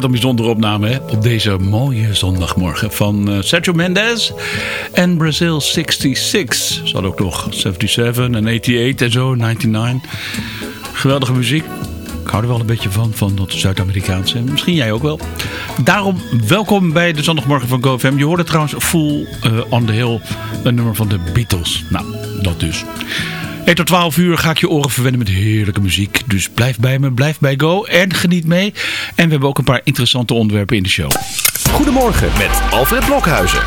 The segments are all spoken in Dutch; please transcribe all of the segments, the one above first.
Wat een bijzondere opname hè? op deze mooie zondagmorgen van uh, Sergio Mendes en Brazil 66. Ze ook nog 77 en 88 en zo, 99. Geweldige muziek. Ik hou er wel een beetje van, van dat Zuid-Amerikaanse. Misschien jij ook wel. Daarom welkom bij de zondagmorgen van GoFM. Je hoorde trouwens Full uh, on the Hill, een nummer van de Beatles. Nou, dat dus. Tot 12 uur ga ik je oren verwennen met heerlijke muziek. Dus blijf bij me, blijf bij Go en geniet mee. En we hebben ook een paar interessante onderwerpen in de show. Goedemorgen met Alfred Blokhuizen.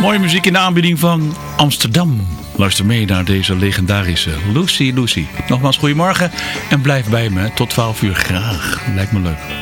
Mooie muziek in de aanbieding van Amsterdam. Luister mee naar deze legendarische Lucy Lucy. Nogmaals, goedemorgen en blijf bij me tot 12 uur graag. Lijkt me leuk.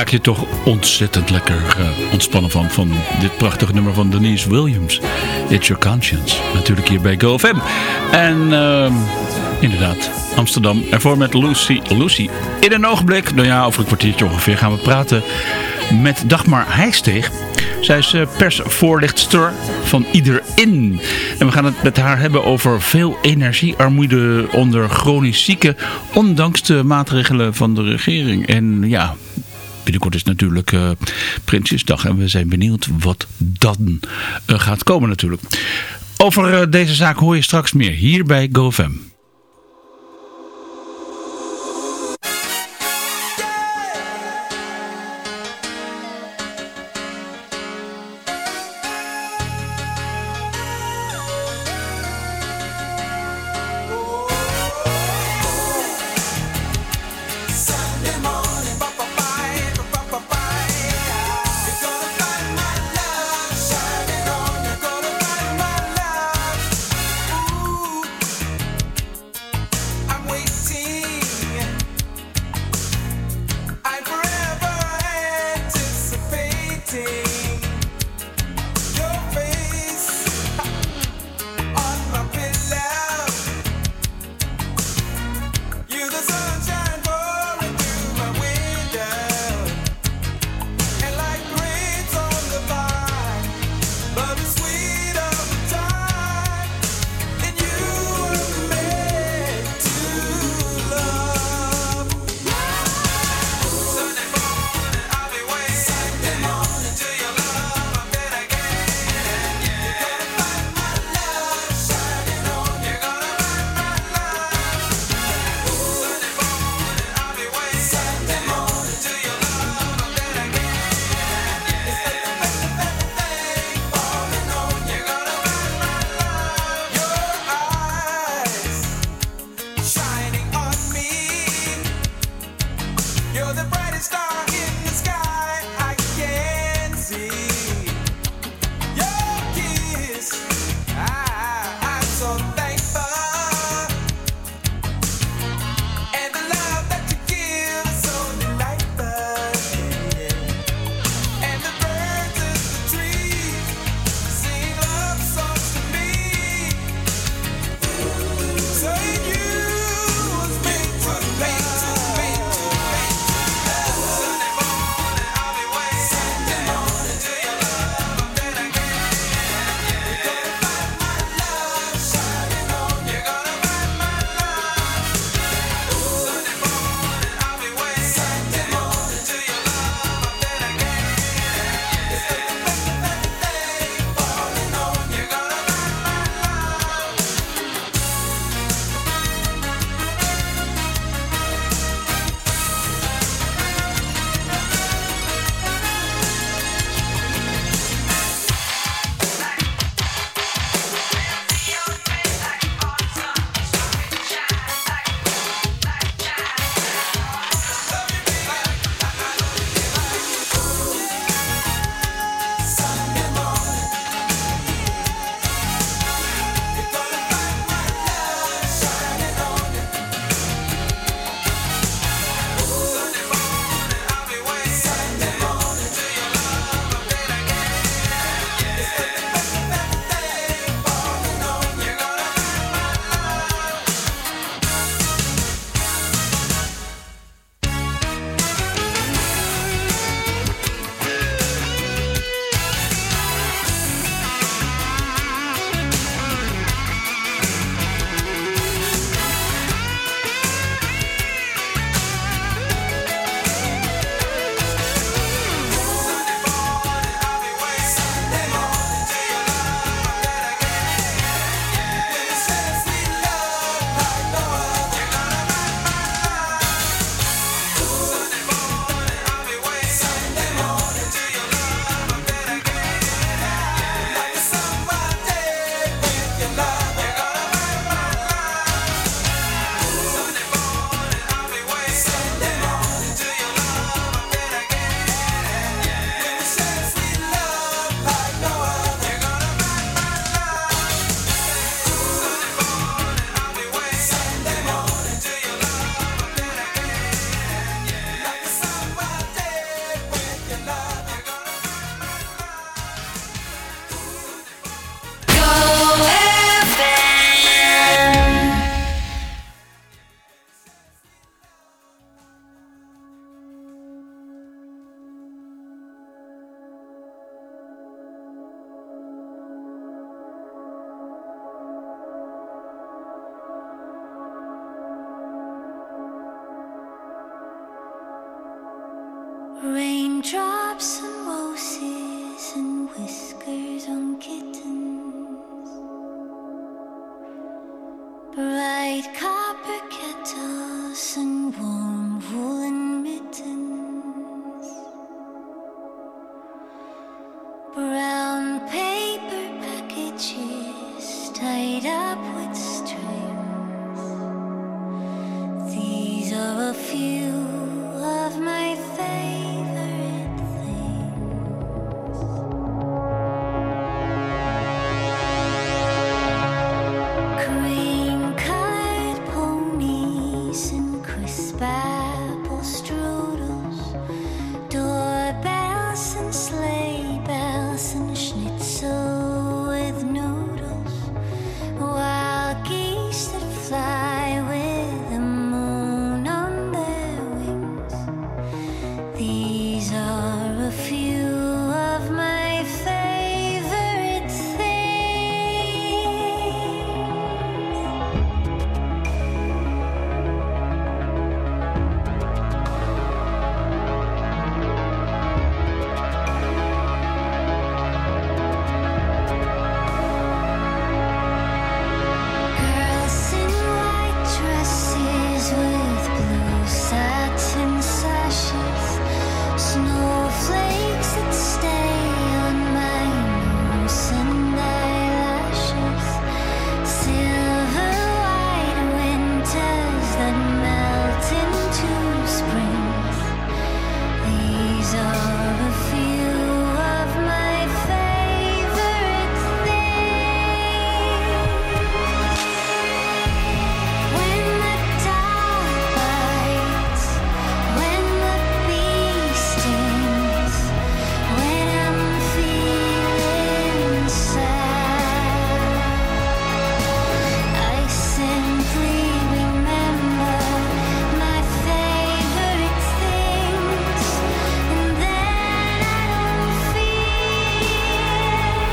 Raak je toch ontzettend lekker uh, ontspannen van. Van dit prachtige nummer van Denise Williams. It's Your Conscience. Natuurlijk hier bij GoFM. En uh, inderdaad, Amsterdam. Ervoor met Lucy. Lucy. In een ogenblik, nou ja, over een kwartiertje ongeveer, gaan we praten met Dagmar Heijsteeg. Zij is eh, persvoorlichtster van Iedereen. En we gaan het met haar hebben over veel energiearmoede onder chronisch zieken. Ondanks de maatregelen van de regering. En ja, binnenkort is natuurlijk uh, Prinsjesdag. En we zijn benieuwd wat dan uh, gaat komen natuurlijk. Over uh, deze zaak hoor je straks meer hier bij GoFam.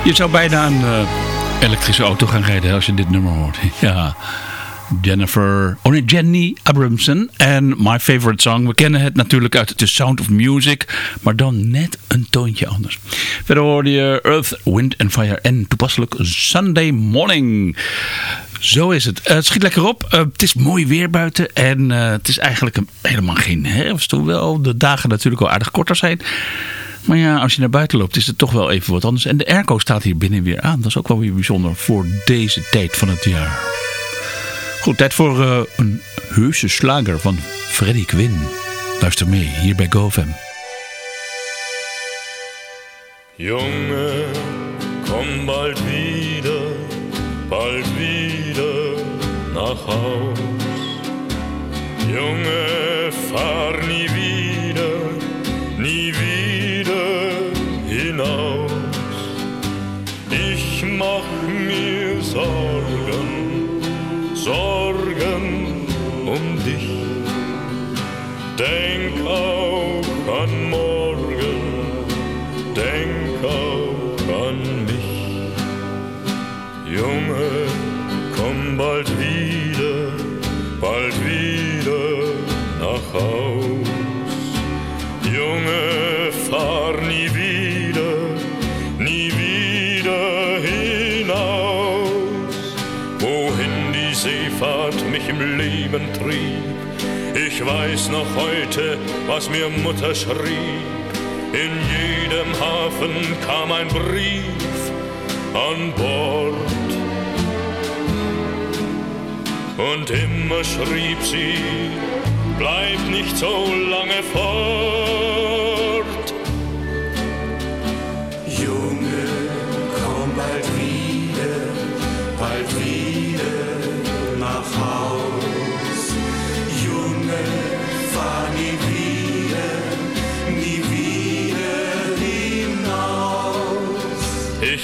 Je zou bijna een uh, elektrische auto gaan rijden als je dit nummer hoort. ja. Jennifer, oh nee, Jenny Abramson en My Favorite Song. We kennen het natuurlijk uit The Sound of Music, maar dan net een toontje anders. Verder hoorde je Earth, Wind and Fire en toepasselijk Sunday Morning. Zo is het. Uh, het schiet lekker op. Uh, het is mooi weer buiten en het is eigenlijk helemaal geen herfst, hoewel de dagen natuurlijk al aardig korter zijn. Maar ja, als je naar buiten loopt is het toch wel even wat anders. En de airco staat hier binnen weer aan. Dat is ook wel weer bijzonder voor deze tijd van het jaar. Goed, tijd voor uh, een heuse slager van Freddy Quinn. Luister mee, hier bij GoFam. Junge, komm bald wieder, bald wieder nach Haus. Junge, im Leben trieb. Ich weiß noch heute, was mir Mutter schrieb. In jedem Hafen kam ein Brief an Bord. Und immer schrieb sie, bleib nicht so lange fort.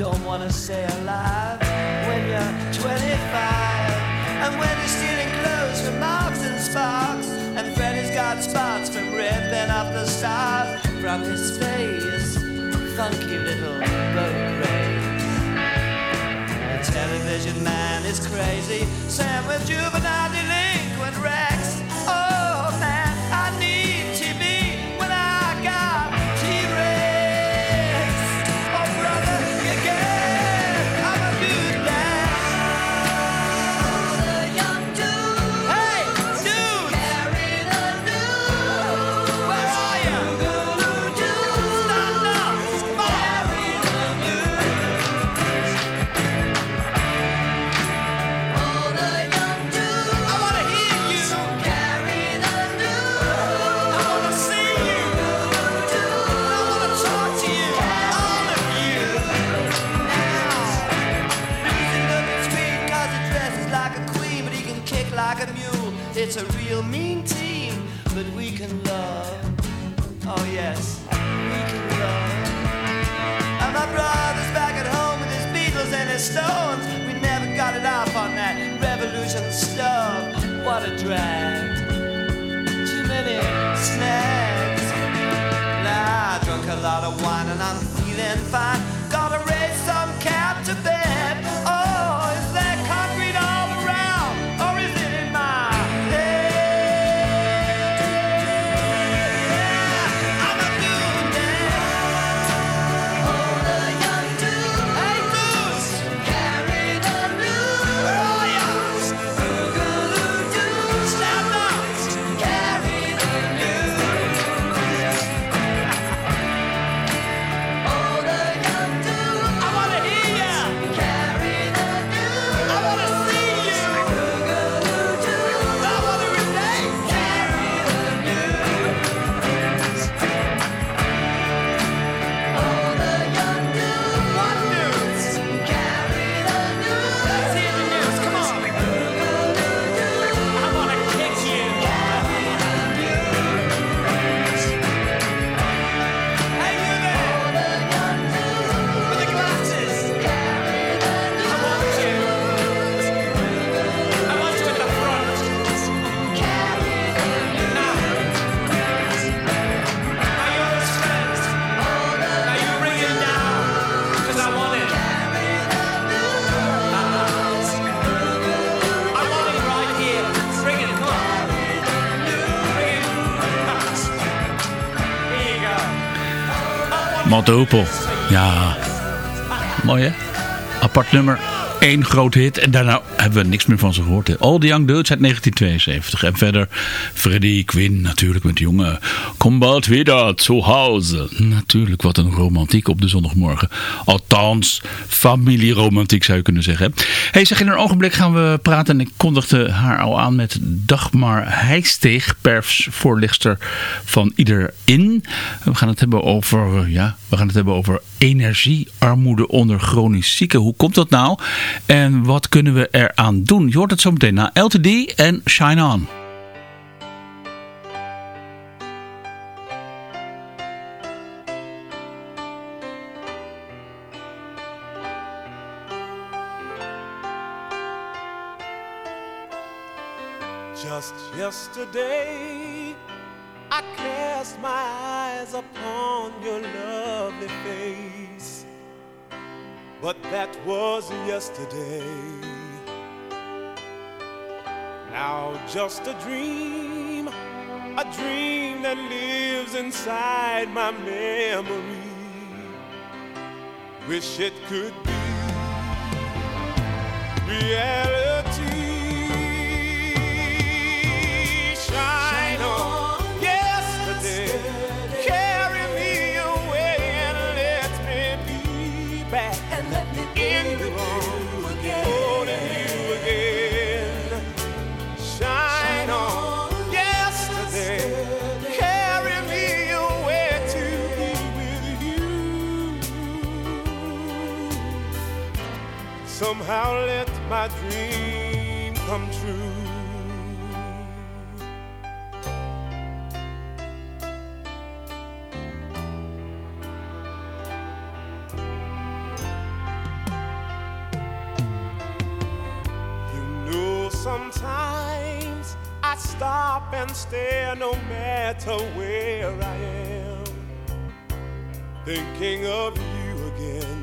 Don't wanna stay alive when you're 25. And when you're stealing clothes from Marks and Sparks. And Freddy's got spots from ripping up the stars from his face. Funky little boat race. The television man is crazy. Sam with juvenile delinquent Rex. A lot of wine and I'm feeling fine. Multiple. Ja, mooi hè? Apart nummer. Eén grote hit. En daarna hebben we niks meer van ze gehoord. All the Young Dudes uit 1972. En verder Freddie Quinn natuurlijk met de jongen. Kom bald wieder zu Hause. Natuurlijk, wat een romantiek op de zondagmorgen. Althans, familieromantiek zou je kunnen zeggen. Hey, zeg, in een ogenblik gaan we praten. En ik kondigde haar al aan met Dagmar Heijsteeg, perfsvoorlichter van Ieder In. We gaan het hebben over, ja, we gaan het hebben over energiearmoede onder chronisch zieken. Hoe komt dat nou? En wat kunnen we eraan doen? Je hoort het zo meteen na LTD en Shine On. My eyes upon your lovely face. But that was yesterday. Now, just a dream, a dream that lives inside my memory. Wish it could be reality. Somehow let my dream come true. You know, sometimes I stop and stare no matter where I am, thinking of you again.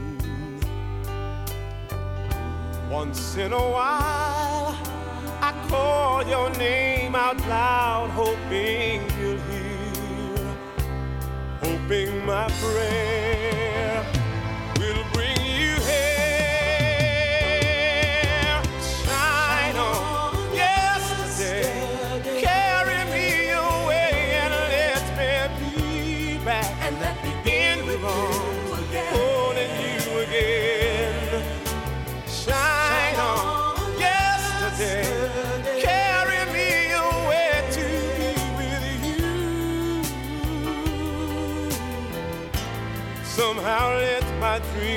Once in a while, I call your name out loud, hoping you'll hear, hoping my prayer my.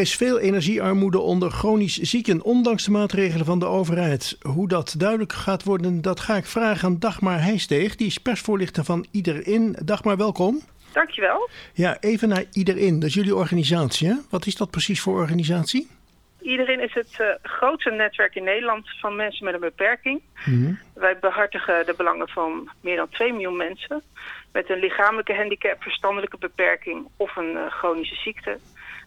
Is veel energiearmoede onder chronisch zieken, ondanks de maatregelen van de overheid. Hoe dat duidelijk gaat worden, dat ga ik vragen aan Dagmar Heijsteeg. Die is persvoorlichter van Iederin. Dagmar, welkom. Dankjewel. Ja, even naar Iederin. Dat is jullie organisatie, hè? Wat is dat precies voor organisatie? Iedereen is het eh, grootste netwerk in Nederland van mensen met een beperking. Wij behartigen de belangen van meer dan 2 miljoen mensen met een lichamelijke handicap, verstandelijke beperking of een eh, chronische ziekte.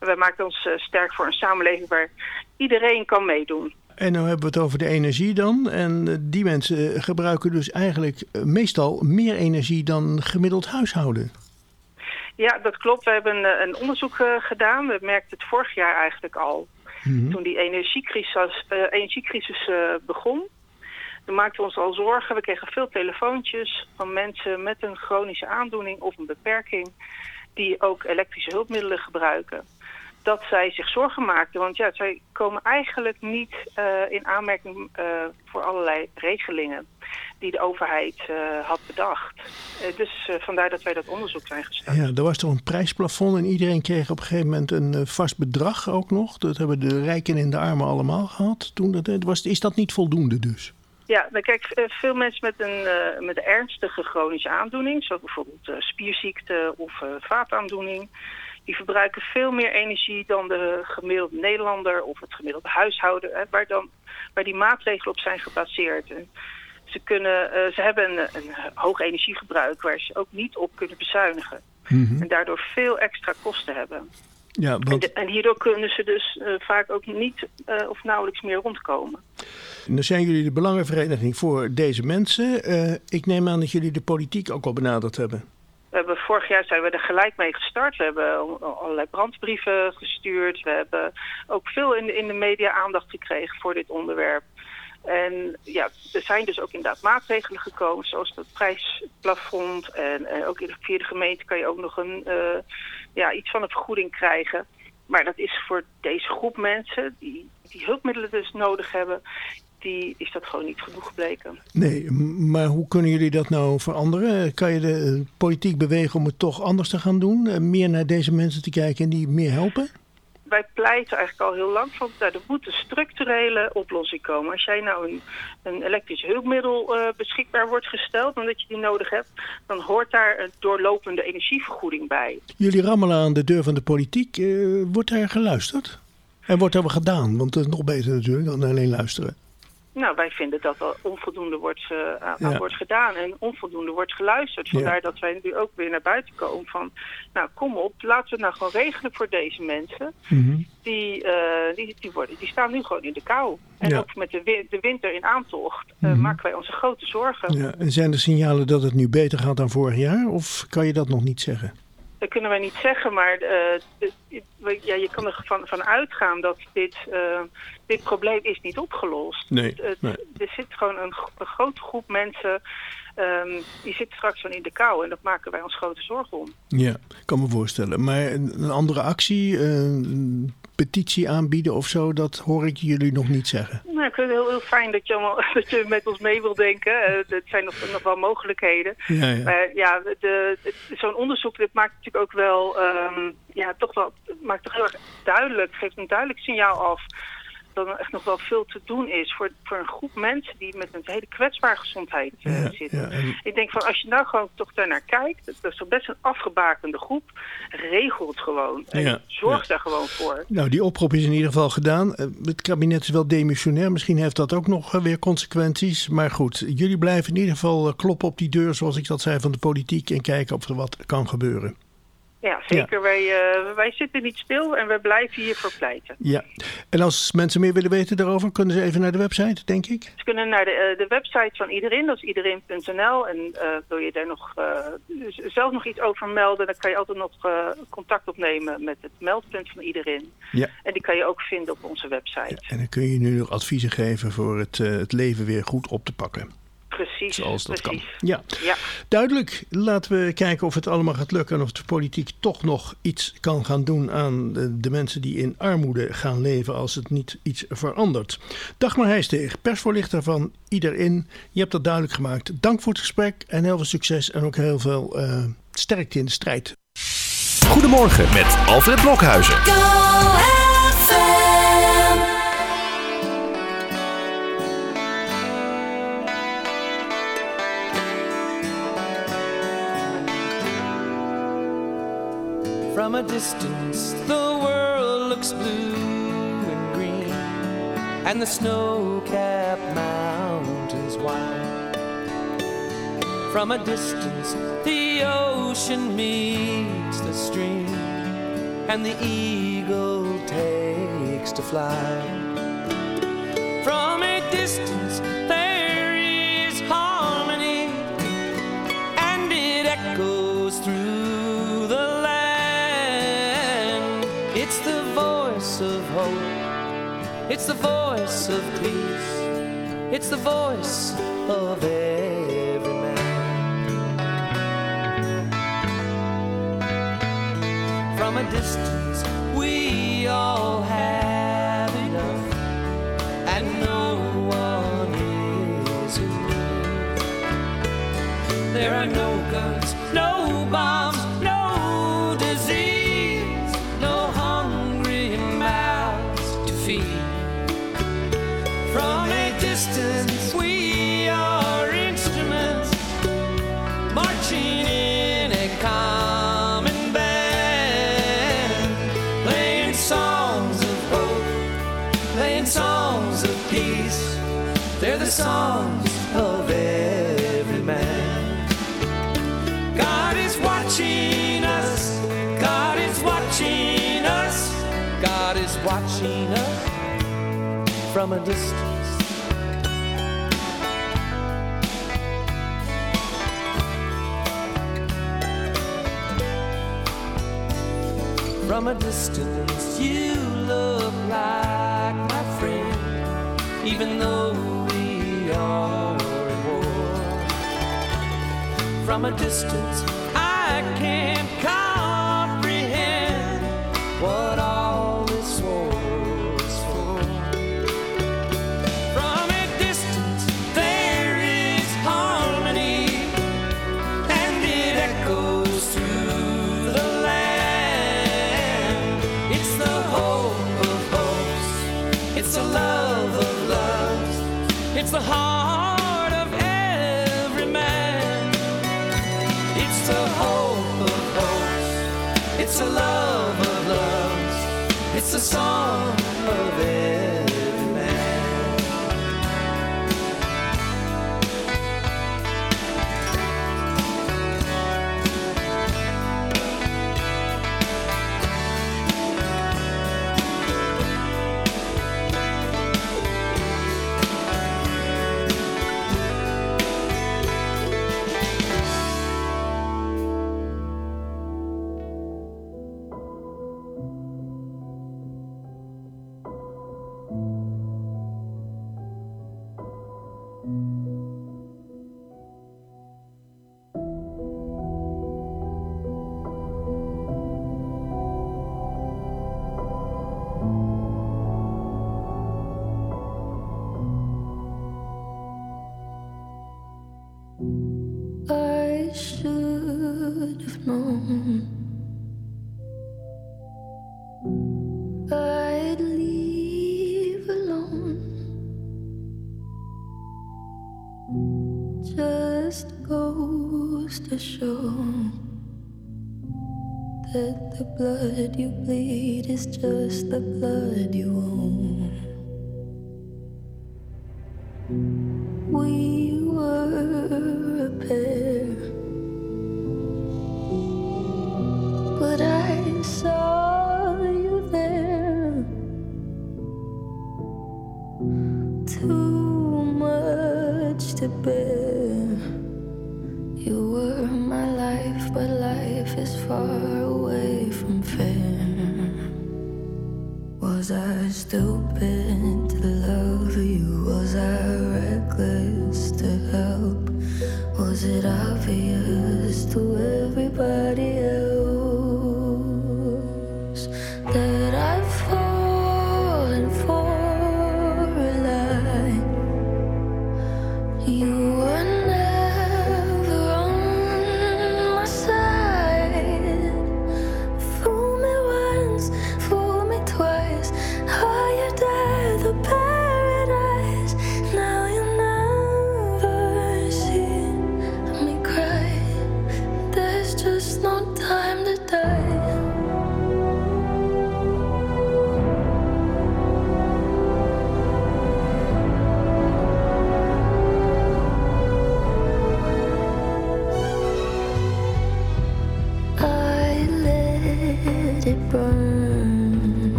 Wij maken ons eh, sterk voor een samenleving waar iedereen kan meedoen. En nou hebben we het over de energie dan. En eh, die mensen eh, gebruiken dus eigenlijk meestal meer energie dan gemiddeld huishouden. Ja, dat klopt. We hebben een, een onderzoek gedaan. We merkten het vorig jaar eigenlijk al. Toen die energiecrisis, energiecrisis begon. Toen maakten we ons al zorgen. We kregen veel telefoontjes van mensen met een chronische aandoening of een beperking. Die ook elektrische hulpmiddelen gebruiken. Dat zij zich zorgen maakten. Want ja, zij komen eigenlijk niet eh, in aanmerking eh, voor allerlei regelingen. die de overheid eh, had bedacht. Dus vandaar dat wij dat onderzoek zijn gestart. Ja, er was toch een prijsplafond en iedereen kreeg op een gegeven moment een vast bedrag ook nog. Dat hebben de rijken en de armen allemaal gehad. Toen dat, was, is dat niet voldoende dus? Ja, nou kijk, veel mensen met een, met een ernstige chronische aandoening, zoals bijvoorbeeld spierziekte of vaataandoening, die verbruiken veel meer energie dan de gemiddelde Nederlander of het gemiddelde huishouden, hè, waar, dan, waar die maatregelen op zijn gebaseerd. En ze, kunnen, eh, ze hebben een, een hoog energiegebruik waar ze ook niet op kunnen bezuinigen. En daardoor veel extra kosten hebben. Ja, En, want de- en hierdoor kunnen ze dus eh, vaak ook niet eh, of nauwelijks meer rondkomen. dan zijn jullie de Belangenvereniging voor deze mensen. Ik neem aan dat jullie de politiek ook al benaderd hebben. We hebben vorig jaar zijn we er gelijk mee gestart. We hebben al- allerlei brandbrieven gestuurd. We hebben ook veel in in de media aandacht gekregen voor dit onderwerp. En ja, er zijn dus ook inderdaad maatregelen gekomen, zoals het prijsplafond. En, ook in de, via de gemeente kan je ook nog een, eh, ja, iets van een vergoeding krijgen. Maar dat is voor deze groep mensen die, die hulpmiddelen dus nodig hebben, die is dat gewoon niet genoeg gebleken. Nee, maar hoe kunnen jullie dat nou veranderen? Kan je de eh, politiek bewegen om het toch anders te gaan doen? Eh, Meer naar deze mensen te kijken en die meer helpen? wij pleiten eigenlijk al heel lang van, nou, er moet een structurele oplossing komen. Als jij nou een, een elektrisch hulpmiddel eh, beschikbaar wordt gesteld, omdat je die nodig hebt, dan hoort daar een doorlopende energievergoeding bij. Jullie rammelen aan de deur van de politiek. Eh, wordt daar geluisterd? En wordt er wat gedaan? Want dat is nog beter natuurlijk dan alleen luisteren. Nou, wij vinden dat er onvoldoende wordt, Ja. aan wordt gedaan en onvoldoende wordt geluisterd. Ja. Vandaar dat wij nu ook weer naar buiten komen van, nou kom op, laten we het nou gewoon regelen voor deze mensen. Die, eh, die, die, worden, die staan nu gewoon in de kou. En Ja. ook met de, de winter in aantocht eh, maken wij onze grote zorgen. Ja, en zijn er signalen dat het nu beter gaat dan vorig jaar? Of kan je dat nog niet zeggen? Dat kunnen wij niet zeggen, maar eh, ja, je kan ervan van uitgaan dat dit, eh, dit probleem is niet opgelost. Nee. Er zit gewoon een, gro- een grote groep mensen ehm, die zit straks van in de kou. En dat maken wij ons grote zorgen om. Ja, ik kan me voorstellen. Maar een, andere actie, eh, petitie aanbieden of zo, dat hoor ik jullie nog niet zeggen. Nou, ik vind het heel, heel fijn dat je, allemaal, dat je met ons mee wil denken. Eh, Het zijn nog, nog wel mogelijkheden. Ja, ja. Maar ja, de, de- zo'n onderzoek dit maakt natuurlijk ook wel, ehm, ja, toch wel, maakt toch heel erg duidelijk, geeft een duidelijk signaal af dat er echt nog wel veel te doen is voor, voor een groep mensen die met een hele kwetsbare gezondheid eh, Ja, zitten. ja, en- Ik denk van als je nou gewoon toch daarnaar kijkt, dat is toch best een afgebakende groep, regel het gewoon. En Ja, zorg daar gewoon voor. Nou, die oproep is in ieder geval gedaan. Eh, Het kabinet is wel demissionair. Misschien heeft dat ook nog eh, weer consequenties. Maar goed, jullie blijven in ieder geval kloppen op die deur, zoals ik dat zei, van de politiek. En kijken of er wat kan gebeuren. Ja, zeker. Wij, eh, wij zitten niet stil en we blijven hiervoor pleiten. Ja. En als mensen meer willen weten daarover, kunnen ze even naar de website, denk ik. Ze kunnen naar de, eh, de website van iedereen, dat is iedereen.nl. En eh, wil je daar nog zelf nog iets over melden, dan kan je altijd nog contact opnemen met het meldpunt van iedereen. Ja. En die kan je ook vinden op onze website. En dan kun je nu nog adviezen geven voor het, het leven weer goed op te pakken. Precies. Zoals dat precies. kan. Ja. Ja. Duidelijk. Laten we kijken of het allemaal gaat lukken. En of de politiek toch nog iets kan gaan doen aan de, de mensen die in armoede gaan leven. als het niet iets verandert. Dagmar Heijsteeg, persvoorlichter van Iedereen. Je hebt dat duidelijk gemaakt. Dank voor het gesprek en heel veel succes. En ook heel veel eh, sterkte in de strijd. Goedemorgen met Alfred Blokhuizen. Distance, the world looks blue and green, and the snow capped mountains white. From a distance, the ocean meets the stream, and the eagle takes to fly. From a distance, it's the voice of peace, it's the voice of every man. From a distance, we all watching us. God is watching us. God is watching us from a distance. From a distance, you look like my friend, even though we are at war. From a distance, blood you bleed is just the blood you own.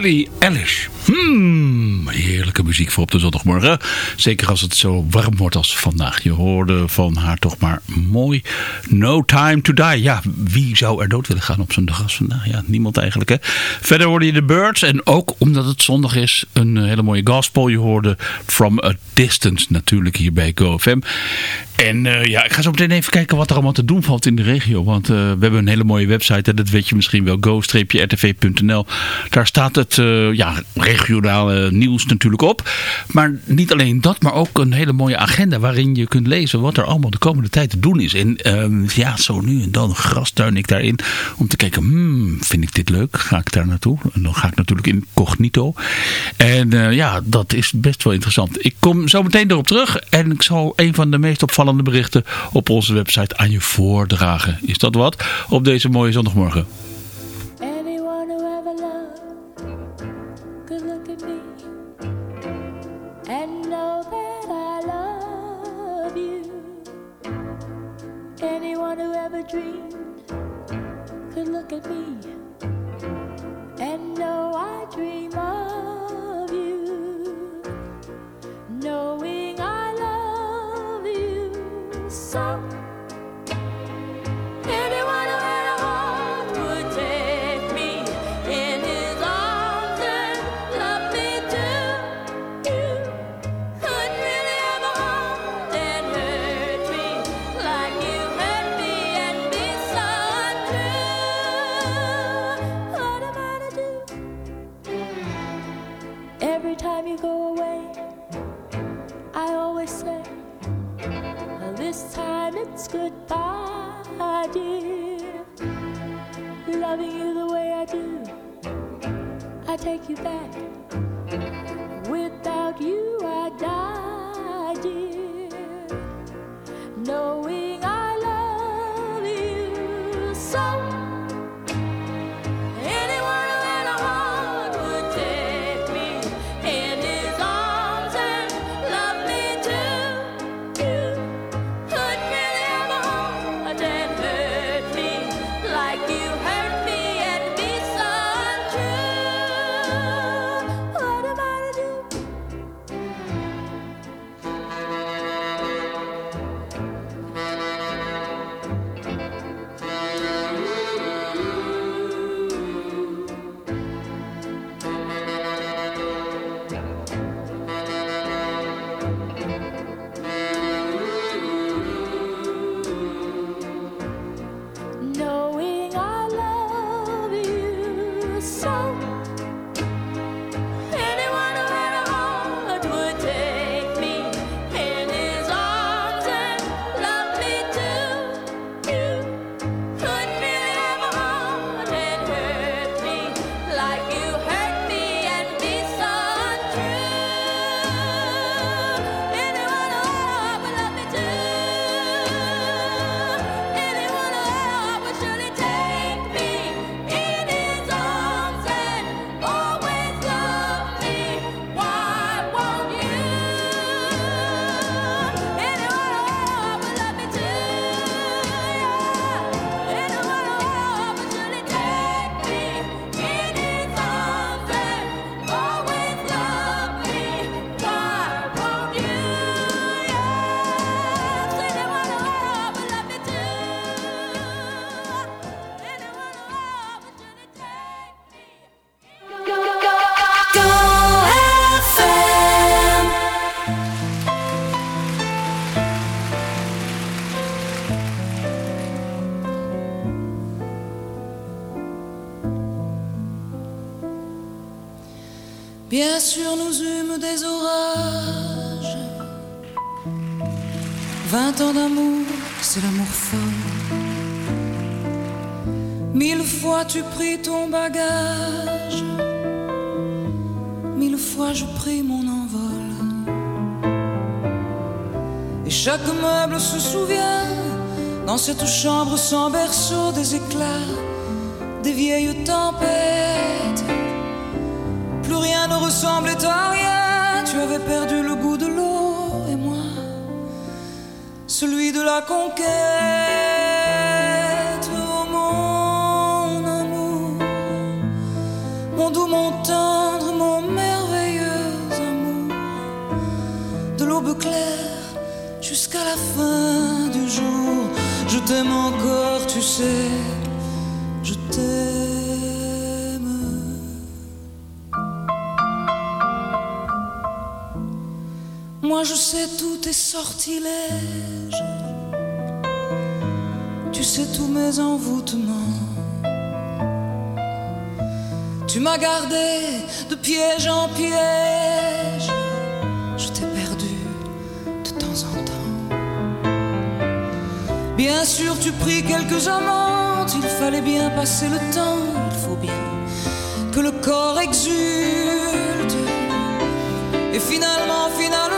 Billy Eilish. Hmm, heerlijke muziek voor op de zondagmorgen. Zeker als het zo warm wordt als vandaag. Je hoorde van haar toch maar mooi No Time to Die. Ja, wie zou er dood willen gaan op zo'n dag als vandaag? Ja, niemand eigenlijk hè. Verder hoorde je de Birds. En ook omdat het zondag is, een hele mooie gospel. Je hoorde From a Distance natuurlijk hier bij GoFM. En uh, ja, ik ga zo meteen even kijken wat er allemaal te doen valt in de regio. Want uh, we hebben een hele mooie website. En dat weet je misschien wel. go-rtv.nl Daar staat het uh, ja, regionale nieuws natuurlijk op. Maar niet alleen dat, maar ook een hele mooie agenda. Waarin je kunt lezen wat er allemaal de komende tijd te doen is. En ehm, ja, zo nu en dan grastuin ik daarin. Om te kijken, hmm, vind ik dit leuk? Ga ik daar naartoe? En dan ga ik natuurlijk incognito. En ja, dat is best wel interessant. Ik kom zo meteen erop terug. En ik zal een van de meest opvallende berichten op onze website aan je voordragen. Is dat wat? Op deze mooie zondagmorgen. Anyone I dream of you so. Anyone goodbye, dear. Loving you the way I do, I take you back. Sûr, nous eûmes des orages. Vingt ans d'amour, c'est l'amour folle. Mille fois tu pris ton bagage. Mille fois je pris mon envol. Et chaque meuble se souvient, dans cette chambre sans berceau, des éclats, des vieilles tempêtes plus rien ne ressemblait à rien. Tu avais perdu le goût de l'eau et moi, celui de la conquête. Oh mon amour, mon doux, mon tendre, mon merveilleux amour, de l'aube claire jusqu'à la fin du jour. Je t'aime encore, tu sais. Moi je sais tous tes sortilèges, tu sais tous mes envoûtements. Tu m'as gardé de piège en piège, je t'ai perdu de temps en temps. Bien sûr, tu pris quelques amantes, il fallait bien passer le temps, il faut bien que le corps exulte. Et finalement, finalement,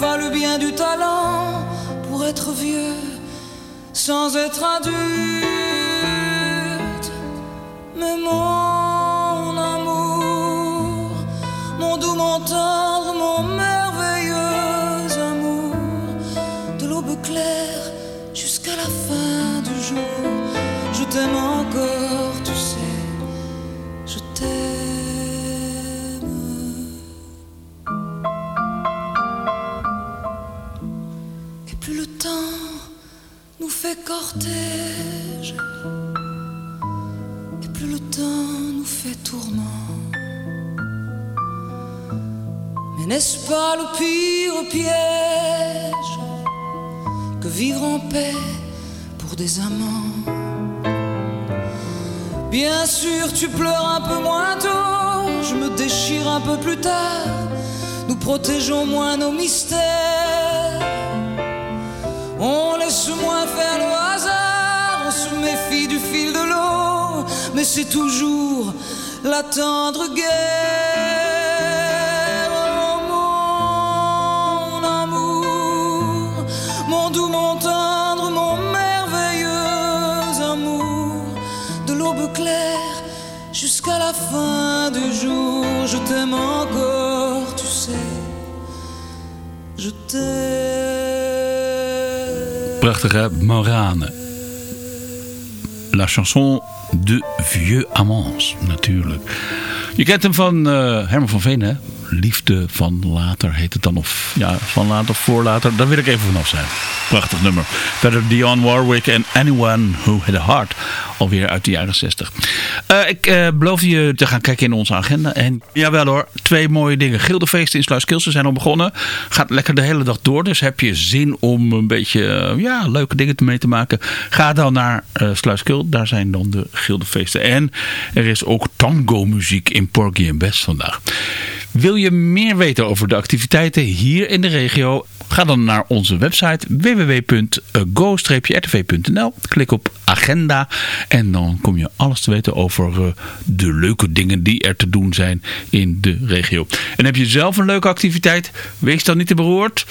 nous fallut bien du talent pour être vieux sans être adulte. Mais mon cortège, et plus le temps nous fait tourment. Mais n'est-ce pas le pire piège que vivre en paix pour des amants? Bien sûr, tu pleures un peu moins tôt, je me déchire un peu plus tard. Nous protégeons moins nos mystères. On laisse moins faire le hasard, on se méfie du fil de l'eau, mais c'est toujours la tendre guerre. Oh, mon amour, mon doux, mon tendre, mon merveilleux amour, de l'aube claire jusqu'à la fin du jour, je t'aime encore, tu sais, je t'aime. Prachtige Morane. La chanson de Vieux Amants, natuurlijk. Je kent hem van eh, Herman van Veen, hè? Liefde van later heet het dan. Of ja, van later voor later. Daar wil ik even vanaf zijn. Prachtig nummer. Verder Dionne Warwick en Anyone Who Had a Heart. Alweer uit de jaren 60. Eh, ik eh, beloofde je te gaan kijken in onze agenda. En jawel hoor, twee mooie dingen. Gildefeesten in Sluiskilsen zijn al begonnen. Gaat lekker de hele dag door. Dus heb je zin om een beetje eh, ja, leuke dingen mee te maken. Ga dan naar uh, Sluiskil. Daar zijn dan de Gildefeesten. En er is ook tango muziek in Porgy Best vandaag. Wil je meer weten over de activiteiten hier in de regio? Ga dan naar onze website www.go-rtv.nl. Klik op agenda en dan kom je alles te weten over uh, de leuke dingen die er te doen zijn in de regio. En heb je zelf een leuke activiteit? Wees dan niet te beroerd.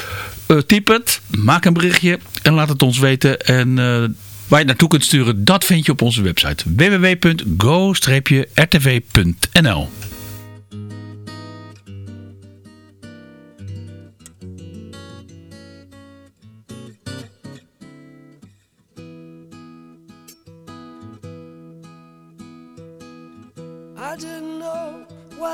Uh, typ het, maak een berichtje en laat het ons weten. En uh, waar je naartoe kunt sturen, dat vind je op onze website www.go-rtv.nl.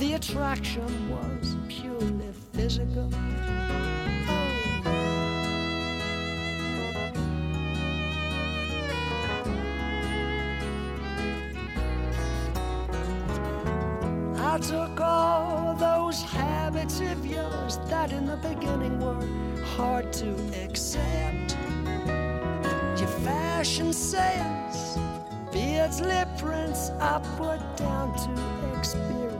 the attraction was purely physical. I took all those habits of yours that in the beginning were hard to accept. Your fashion sense beards, lip prints, put down to experience.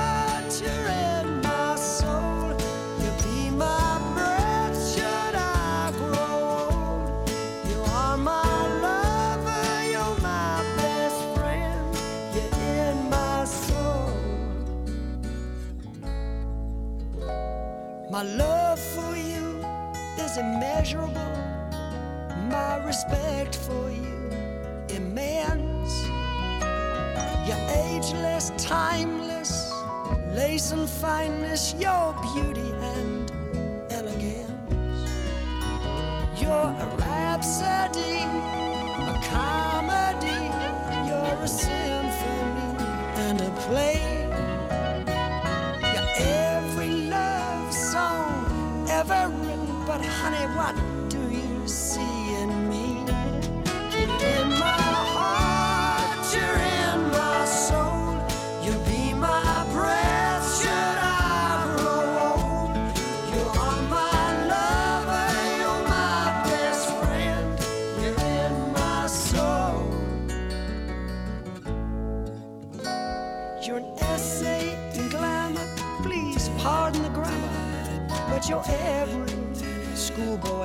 Immeasurable. My respect for you immense. You're ageless, timeless, lace and fineness, your beauty and elegance. You're a rhapsody, a comedy, you're a symphony and a play.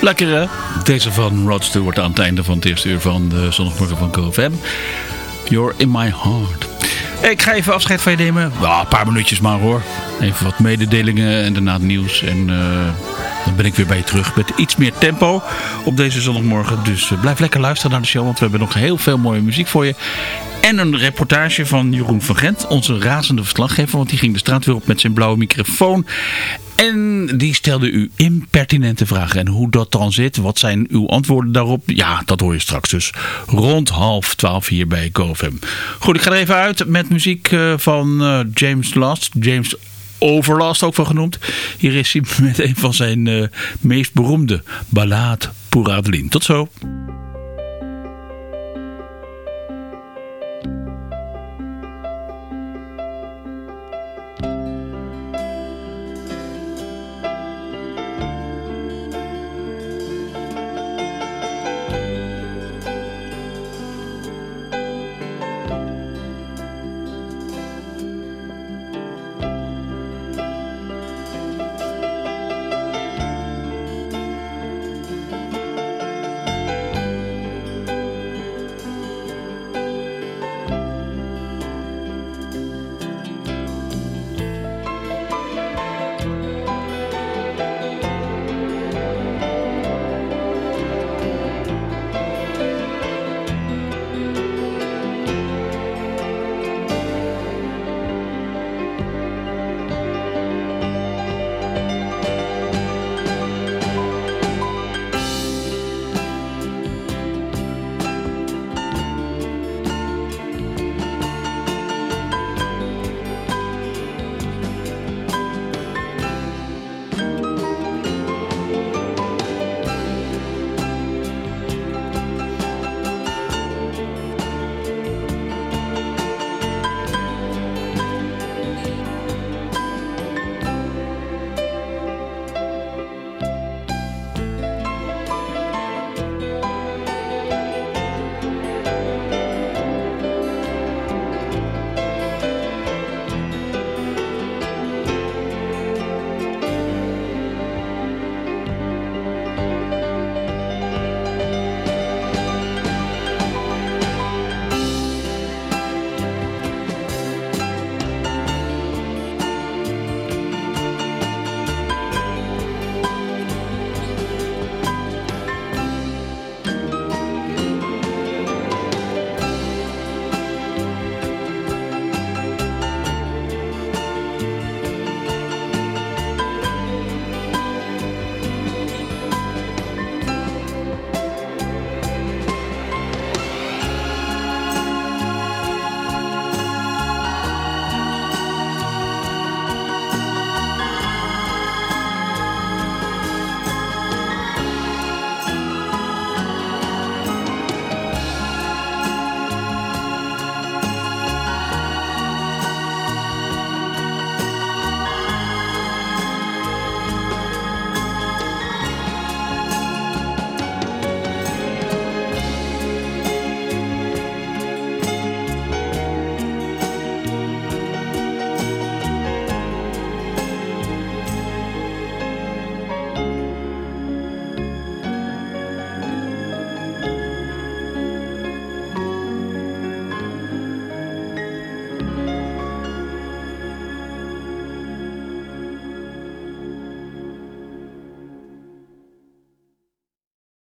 Lekker hè? Deze van Rod Stewart aan het einde van het eerste uur van de zondagmorgen van GoFM. You're in my heart. Ik ga even afscheid van je nemen. Ja, een paar minuutjes maar hoor. Even wat mededelingen en daarna het nieuws. En eh, dan ben ik weer bij je terug met iets meer tempo op deze zondagmorgen. Dus eh, blijf lekker luisteren naar de show, want we hebben nog heel veel mooie muziek voor je. En een reportage van Jeroen van Gent, onze razende verslaggever. Want die ging de straat weer op met zijn blauwe microfoon. En die stelde u impertinente vragen. En hoe dat dan zit, wat zijn uw antwoorden daarop? Ja, dat hoor je straks dus rond half twaalf hier bij GoFM. Goed, ik ga er even uit met muziek eh, van eh, James Last. James Overlast ook wel genoemd. Hier is hij met een van zijn eh, meest beroemde ballade pour Adeline. Tot zo.